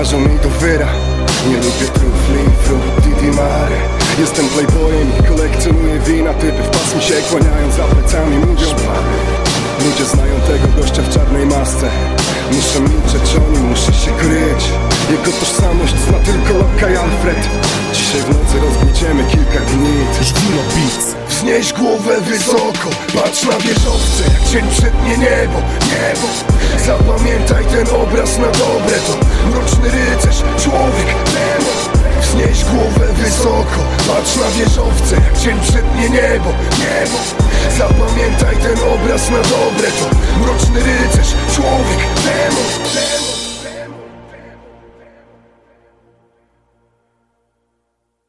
twarzą mi do wyra. Nie lubię trufli, frutti di mare. Jestem playboyem i kolekcjonuję wina. Typy w pasmi się kłaniają za plecami mówią Ludzie znają tego gościa w czarnej masce. Muszę milczeć o nim, muszę się kryć. Jego tożsamość zna tylko Lokka i Alfred. Dzisiaj w nocy rozgnieciemy kilka gnit. Żwiro Beats. Wznieś głowę wysoko, patrz na wieżowce Jak cień przednie niebo, niebo. Zapamiętaj ten obraz na dobre To mroczny rycerz, człowiek, demon. Wznieś głowę wysoko, patrz na wieżowce Jak cień przednie niebo, niebo. Zapamiętaj ten obraz na dobre To. Mroczny